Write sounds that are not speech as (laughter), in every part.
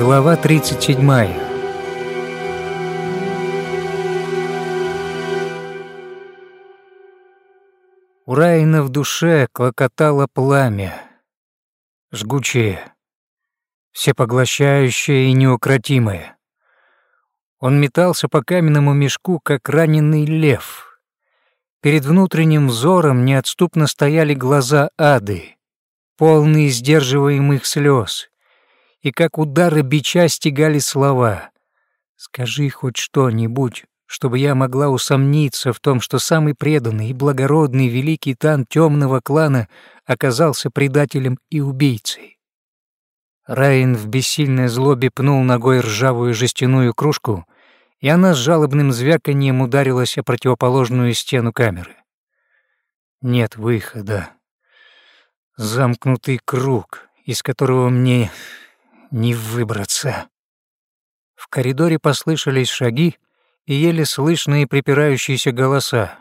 Глава 37 У Райна в душе клокотало пламя, жгучее, всепоглощающее и неукротимое. Он метался по каменному мешку, как раненый лев. Перед внутренним взором неотступно стояли глаза ады, полные сдерживаемых слез, и как удары бича стегали слова. «Скажи хоть что-нибудь, чтобы я могла усомниться в том, что самый преданный и благородный великий тан темного клана оказался предателем и убийцей». Райан в бессильной злобе пнул ногой ржавую жестяную кружку, и она с жалобным звяканьем ударилась о противоположную стену камеры. Нет выхода. Замкнутый круг, из которого мне не выбраться. В коридоре послышались шаги и еле слышные припирающиеся голоса.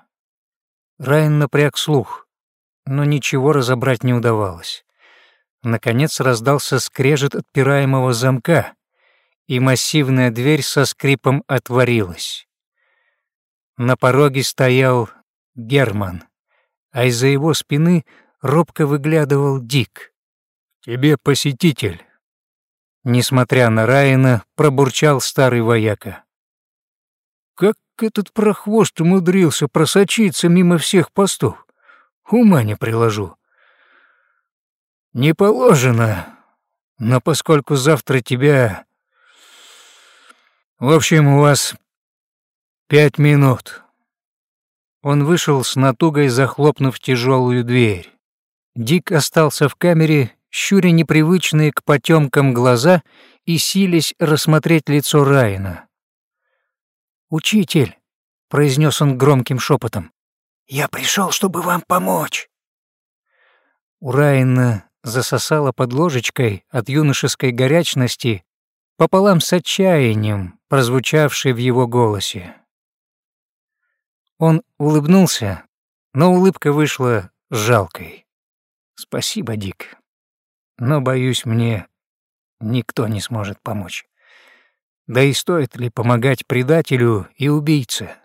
Райан напряг слух, но ничего разобрать не удавалось. Наконец раздался скрежет отпираемого замка, и массивная дверь со скрипом отворилась. На пороге стоял Герман, а из-за его спины робко выглядывал Дик. «Тебе посетитель», — несмотря на Райана, пробурчал старый вояка. «Как этот прохвост умудрился просочиться мимо всех постов? Ума не приложу. «Не положено, но поскольку завтра тебя... В общем, у вас пять минут». Он вышел с натугой, захлопнув тяжелую дверь. Дик остался в камере, щуря непривычные к потемкам глаза и сились рассмотреть лицо Райана. «Учитель», — произнес он громким шепотом, — «я пришел, чтобы вам помочь». У Райана засосала под ложечкой от юношеской горячности пополам с отчаянием, прозвучавшей в его голосе. Он улыбнулся, но улыбка вышла жалкой. «Спасибо, Дик, но, боюсь, мне никто не сможет помочь. Да и стоит ли помогать предателю и убийце?»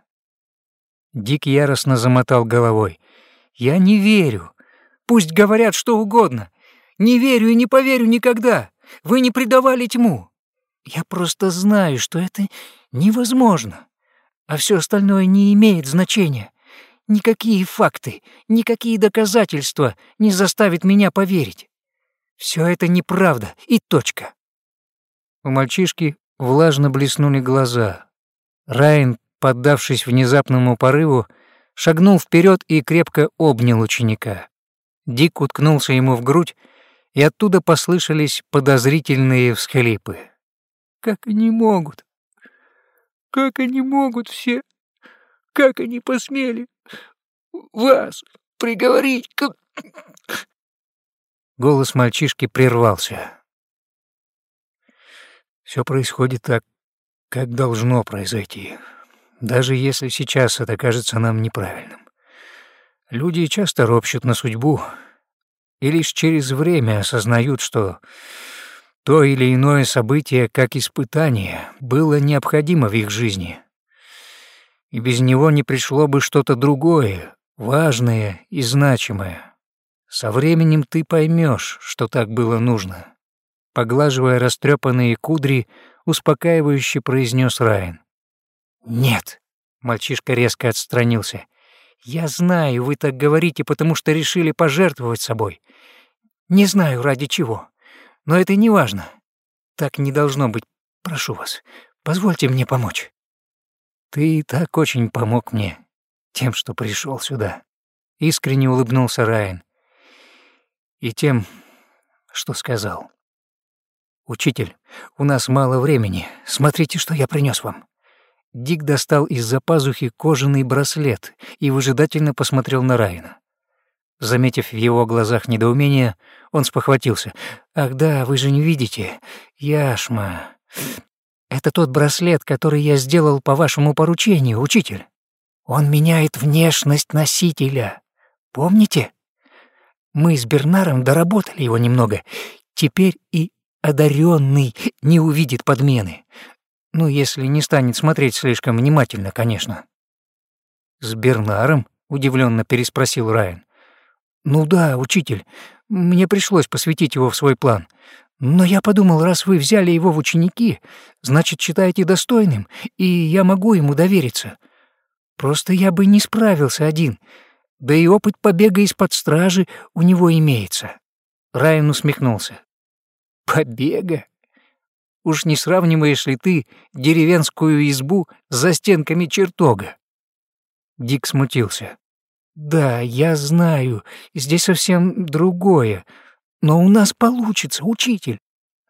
Дик яростно замотал головой. «Я не верю. Пусть говорят что угодно. Не верю и не поверю никогда. Вы не предавали тьму. Я просто знаю, что это невозможно. А все остальное не имеет значения. Никакие факты, никакие доказательства не заставят меня поверить. Все это неправда и точка. У мальчишки влажно блеснули глаза. Райан, поддавшись внезапному порыву, шагнул вперед и крепко обнял ученика. Дик уткнулся ему в грудь, и оттуда послышались подозрительные всхлипы. «Как они могут? Как они могут все? Как они посмели вас приговорить к...» Голос мальчишки прервался. Все происходит так, как должно произойти, даже если сейчас это кажется нам неправильным. Люди часто ропщут на судьбу, и лишь через время осознают, что то или иное событие, как испытание, было необходимо в их жизни. И без него не пришло бы что-то другое, важное и значимое. Со временем ты поймешь, что так было нужно. Поглаживая растрепанные кудри, успокаивающе произнес Райан. «Нет», — мальчишка резко отстранился, «Я знаю, вы так говорите, потому что решили пожертвовать собой. Не знаю, ради чего. Но это не важно. Так не должно быть. Прошу вас, позвольте мне помочь». «Ты так очень помог мне тем, что пришел сюда», — искренне улыбнулся Райан. «И тем, что сказал. Учитель, у нас мало времени. Смотрите, что я принес вам». Дик достал из-за пазухи кожаный браслет и выжидательно посмотрел на Райана. Заметив в его глазах недоумение, он спохватился. «Ах да, вы же не видите. Яшма. Это тот браслет, который я сделал по вашему поручению, учитель. Он меняет внешность носителя. Помните? Мы с Бернаром доработали его немного. Теперь и одаренный не увидит подмены. Ну, если не станет смотреть слишком внимательно, конечно. «С Бернаром?» — удивленно переспросил Райан. «Ну да, учитель. Мне пришлось посвятить его в свой план. Но я подумал, раз вы взяли его в ученики, значит, считаете достойным, и я могу ему довериться. Просто я бы не справился один, да и опыт побега из-под стражи у него имеется». Райан усмехнулся. «Побега? Уж не сравниваешь ли ты деревенскую избу за стенками чертога?» Дик смутился. «Да, я знаю, здесь совсем другое. Но у нас получится, учитель.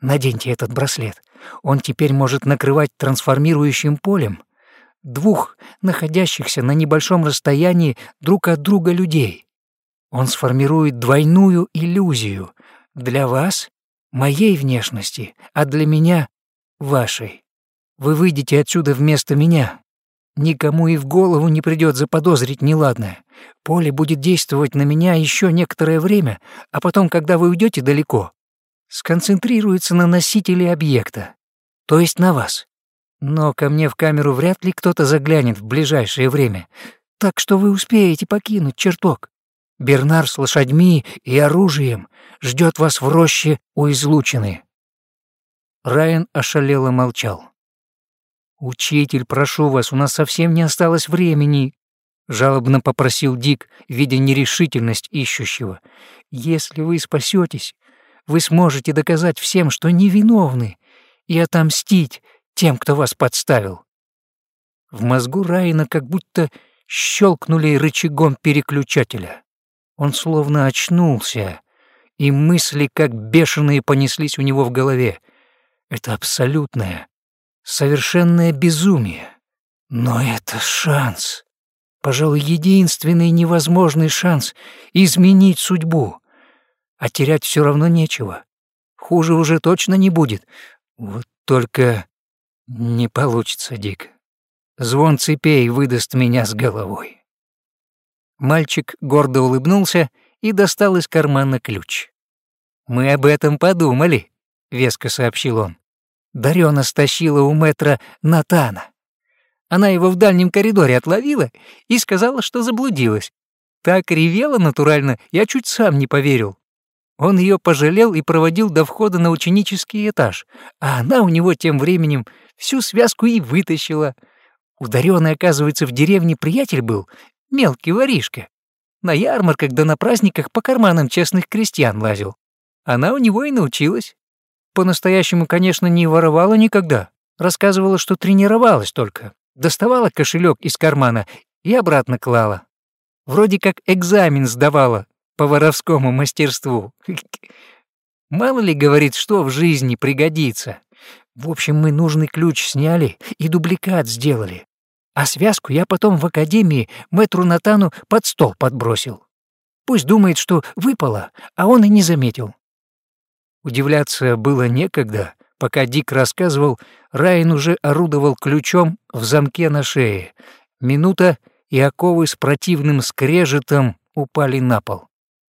Наденьте этот браслет. Он теперь может накрывать трансформирующим полем двух находящихся на небольшом расстоянии друг от друга людей. Он сформирует двойную иллюзию. Для вас — моей внешности, а для меня — вашей. Вы выйдете отсюда вместо меня, Никому и в голову не придет заподозрить неладное. Поле будет действовать на меня еще некоторое время, а потом, когда вы уйдете далеко, сконцентрируется на носителе объекта, то есть на вас. Но ко мне в камеру вряд ли кто-то заглянет в ближайшее время, так что вы успеете покинуть чертог. Бернар с лошадьми и оружием ждет вас в роще у излучины». Райан ошалело молчал. «Учитель, прошу вас, у нас совсем не осталось времени», — жалобно попросил Дик, видя нерешительность ищущего. «Если вы спасетесь, вы сможете доказать всем, что невиновны, и отомстить тем, кто вас подставил». В мозгу Райана как будто щелкнули рычагом переключателя. Он словно очнулся, и мысли, как бешеные, понеслись у него в голове. Это абсолютное, Совершенное безумие. Но это шанс. Пожалуй, единственный невозможный шанс изменить судьбу. А терять все равно нечего. Хуже уже точно не будет. Вот только не получится, Дик. Звон цепей выдаст меня с головой. Мальчик гордо улыбнулся и достал из кармана ключ. «Мы об этом подумали», — веско сообщил он. Дарёна стащила у мэтра Натана. Она его в дальнем коридоре отловила и сказала, что заблудилась. Так ревела натурально, я чуть сам не поверил. Он ее пожалел и проводил до входа на ученический этаж, а она у него тем временем всю связку и вытащила. У Дарёны, оказывается, в деревне приятель был, мелкий воришка. На ярмарках да на праздниках по карманам честных крестьян лазил. Она у него и научилась. По-настоящему, конечно, не воровала никогда. Рассказывала, что тренировалась только. Доставала кошелек из кармана и обратно клала. Вроде как экзамен сдавала по воровскому мастерству. (laughs) Мало ли, говорит, что в жизни пригодится. В общем, мы нужный ключ сняли и дубликат сделали. А связку я потом в академии мэтру Натану под стол подбросил. Пусть думает, что выпало, а он и не заметил. Удивляться было некогда. Пока Дик рассказывал, Райан уже орудовал ключом в замке на шее. Минута, и оковы с противным скрежетом упали на пол.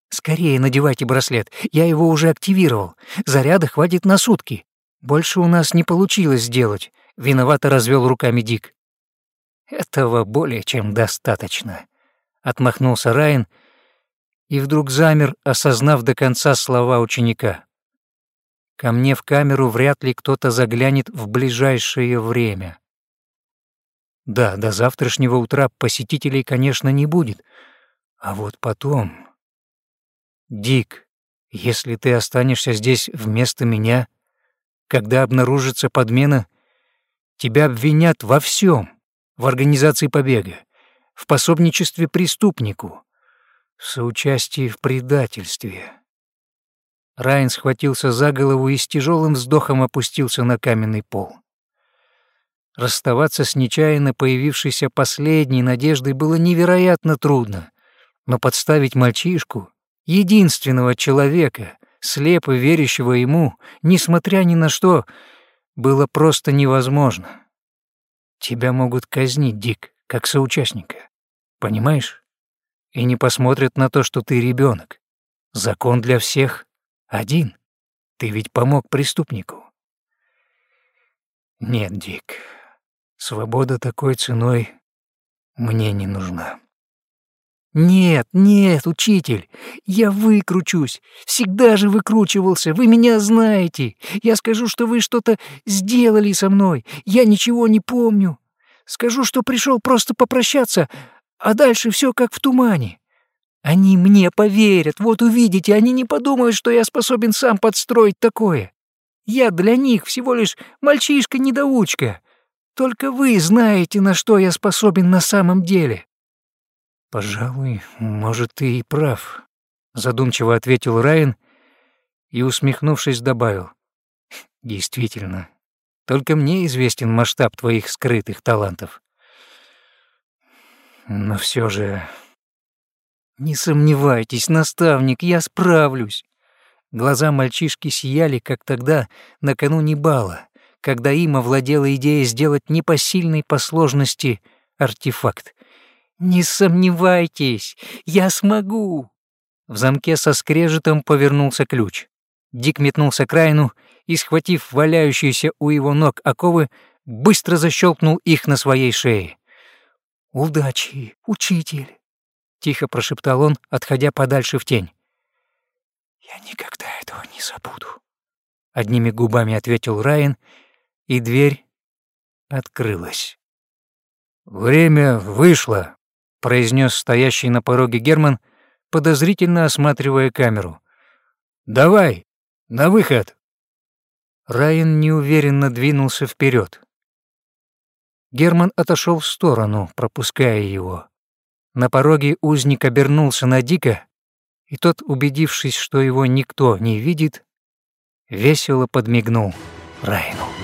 «Скорее надевайте браслет, я его уже активировал. Заряда хватит на сутки. Больше у нас не получилось сделать», — виновато развел руками Дик. «Этого более чем достаточно», — отмахнулся Райан и вдруг замер, осознав до конца слова ученика. Ко мне в камеру вряд ли кто-то заглянет в ближайшее время. Да, до завтрашнего утра посетителей, конечно, не будет. А вот потом... Дик, если ты останешься здесь вместо меня, когда обнаружится подмена, тебя обвинят во всем, в организации побега, в пособничестве преступнику, в соучастии в предательстве. Райан схватился за голову и с тяжелым вздохом опустился на каменный пол. Расставаться с нечаянно появившейся последней надеждой было невероятно трудно, но подставить мальчишку, единственного человека, слепо верящего ему, несмотря ни на что, было просто невозможно. Тебя могут казнить, Дик, как соучастника. Понимаешь? И не посмотрят на то, что ты ребенок. Закон для всех один. Ты ведь помог преступнику. Нет, Дик, свобода такой ценой мне не нужна. «Нет, нет, учитель, я выкручусь. Всегда же выкручивался, вы меня знаете. Я скажу, что вы что-то сделали со мной. Я ничего не помню. Скажу, что пришел просто попрощаться, а дальше все как в тумане. Они мне поверят, вот увидите, они не подумают, что я способен сам подстроить такое. Я для них всего лишь мальчишка-недоучка. Только вы знаете, на что я способен на самом деле». «Пожалуй, может, ты и прав», — задумчиво ответил Райан и, усмехнувшись, добавил. «Действительно, только мне известен масштаб твоих скрытых талантов. Но все же...» «Не сомневайтесь, наставник, я справлюсь». Глаза мальчишки сияли, как тогда, накануне бала, когда им овладела идея сделать непосильный по сложности артефакт. «Не сомневайтесь, я смогу!» В замке со скрежетом повернулся ключ. Дик метнулся к Райну и, схватив валяющиеся у его ног оковы, быстро защелкнул их на своей шее. «Удачи, учитель!» — тихо прошептал он, отходя подальше в тень. «Я никогда этого не забуду», — одними губами ответил Райан, и дверь открылась. «Время вышло», произнес стоящий на пороге Герман, подозрительно осматривая камеру. «Давай, на выход!» Райан неуверенно двинулся вперед. Герман отошел в сторону, пропуская его. На пороге узник обернулся на Дика, и тот, убедившись, что его никто не видит, весело подмигнул Райну.